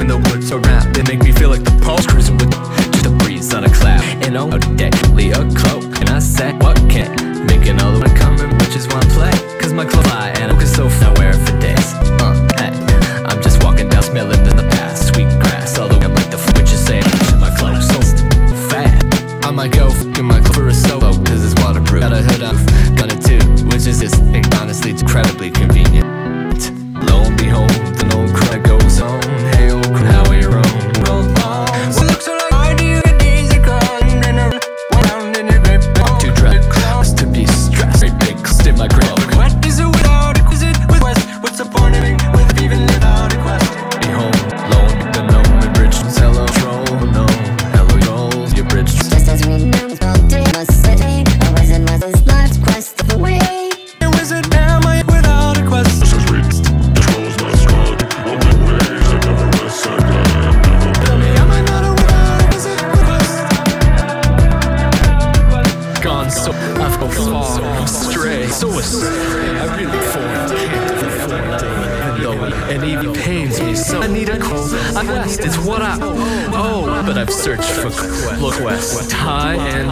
walking the woods around. They make me feel like the pulse cruising with just the breeze, on a cloud. And oh, I've gone far astray. So astray. I really formed even though it even pains me so. I need a quest. A quest. It's what I oh, but I've searched for look west, high and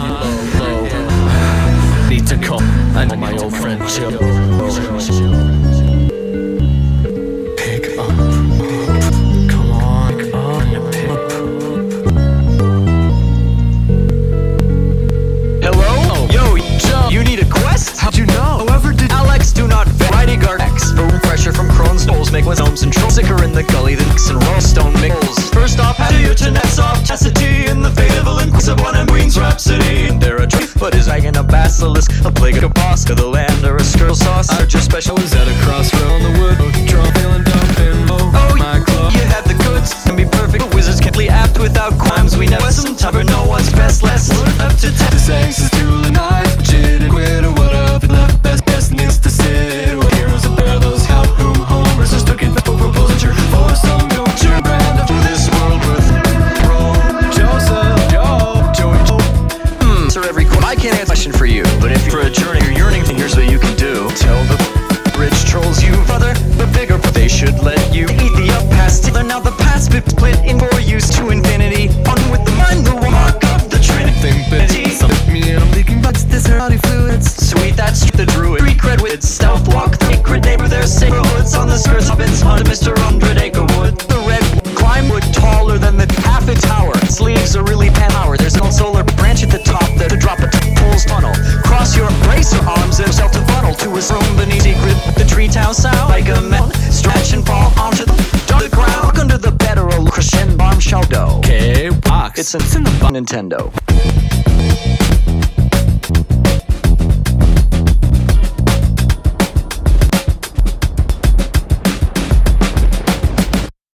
low. Need to call. I know my old friend Jill. Did Alex, do not fit. Righty guard X. Boom pressure from Crohn's Knowles. Make with gnomes and trolls. Sicker in the gully than X and Rollstone Mickles. First off, how do your tenets off chastity in the fate of a links of one and Queen's Rhapsody? And there a tree, but is dragon a basilisk? A plague of a boss to the land or a skirl sauce? Archer special is at a crossroad on the wood. Draw feeling dumb split in for use to infinity. On with the mind, the mark of the Trinity. Think bit. Some me I'm leaking butts. This naughty fluids. Sweet, that's the druid. Street cred with stealth walk. The sacred neighbor, their saber hoods on the skirts. Hobbits hunt Mr. Hundred Acre Wood. The red climb wood taller than the half a tower. Its leaves are really pan hour. There's an old solar branch at the top that to drop a t- pulls funnel. Cross your brace your arms and self to funnel to a room beneath secret. The tree town sound like a mountain. In the Nintendo.